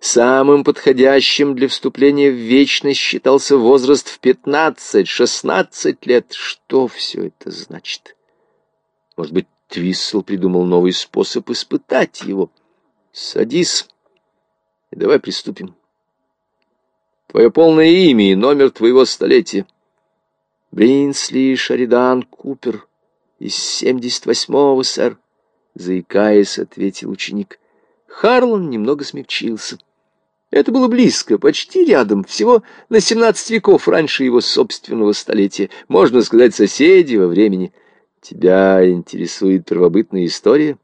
Самым подходящим для вступления в вечность считался возраст в пятнадцать-шестнадцать лет. Что все это значит? Может быть, Твиссел придумал новый способ испытать его? Садись и давай приступим. Твое полное имя и номер твоего столетия. Бринсли Шаридан Купер из семьдесят восьмого, сэр. Заикаясь, ответил ученик. Харлан немного смягчился. Это было близко, почти рядом, всего на семнадцать веков раньше его собственного столетия. Можно сказать, соседи во времени. Тебя интересует первобытная история?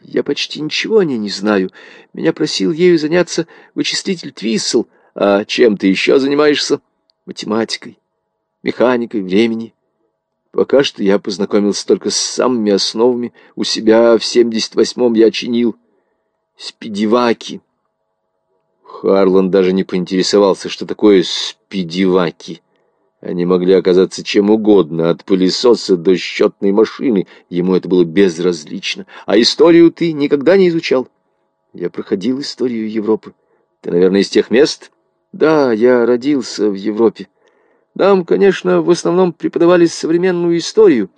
Я почти ничего о ней не знаю. Меня просил ею заняться вычислитель Твиссел. А чем ты еще занимаешься? Математикой, механикой, времени. Пока что я познакомился только с самыми основами. У себя в семьдесят восьмом я чинил спидиваки. Харлан даже не поинтересовался, что такое спидиваки. Они могли оказаться чем угодно, от пылесоса до счетной машины. Ему это было безразлично. А историю ты никогда не изучал? Я проходил историю Европы. Ты, наверное, из тех мест? Да, я родился в Европе. Нам, конечно, в основном преподавали современную историю,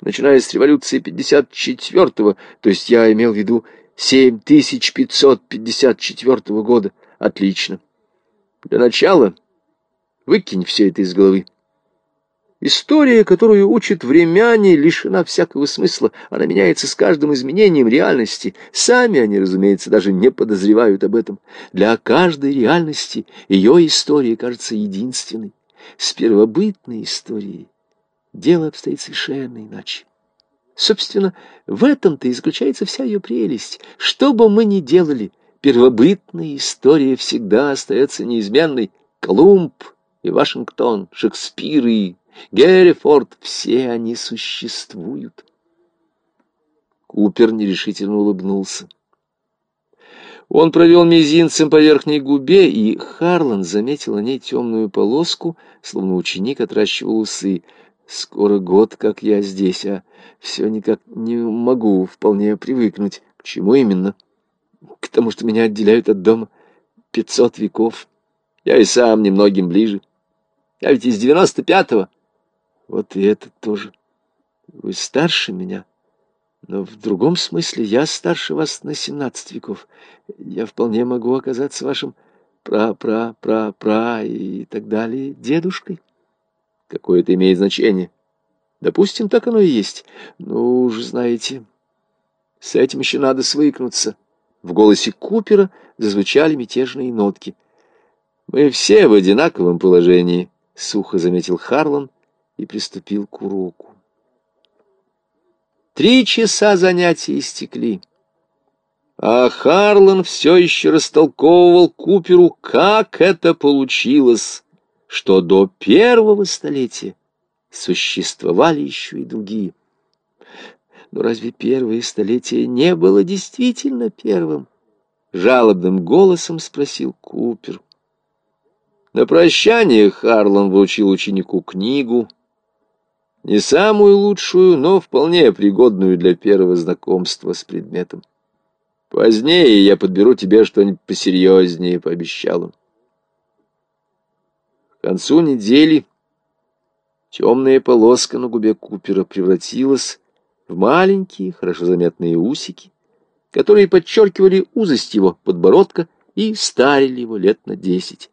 начиная с революции 54-го, то есть я имел в виду 7554 года. Отлично. Для начала выкинь все это из головы. История, которую учат времяне, лишена всякого смысла. Она меняется с каждым изменением реальности. Сами они, разумеется, даже не подозревают об этом. Для каждой реальности ее история кажется единственной. С первобытной историей дело обстоит совершенно иначе. Собственно, в этом-то и заключается вся ее прелесть. Что бы мы ни делали, первобытная история всегда остается неизменной. Колумб и Вашингтон, Шекспир и Геррифорд — все они существуют. Купер нерешительно улыбнулся. Он провел мизинцем по верхней губе, и Харлан заметил на ней темную полоску, словно ученик отращивал усы. «Скоро год, как я здесь, а все никак не могу вполне привыкнуть. К чему именно? К тому, что меня отделяют от дома пятьсот веков. Я и сам немногим ближе. Я ведь из девяносто пятого. Вот и это тоже. Вы старше меня». Но в другом смысле я старше вас на семнадцать веков. Я вполне могу оказаться вашим пра-пра-пра-пра и так далее дедушкой. Какое это имеет значение? Допустим, так оно и есть. Ну уж знаете, с этим еще надо свыкнуться. В голосе Купера зазвучали мятежные нотки. Мы все в одинаковом положении, сухо заметил Харлан и приступил к уроку. Три часа занятий истекли. А Харлан все еще растолковывал Куперу, как это получилось, что до первого столетия существовали еще и другие. Но разве первое столетие не было действительно первым? Жалобным голосом спросил Купер. На прощание Харлан вручил ученику книгу, не самую лучшую, но вполне пригодную для первого знакомства с предметом. Позднее я подберу тебе что-нибудь посерьезнее, — пообещал он. К концу недели темная полоска на губе Купера превратилась в маленькие, хорошо заметные усики, которые подчеркивали узость его подбородка и старили его лет на десять.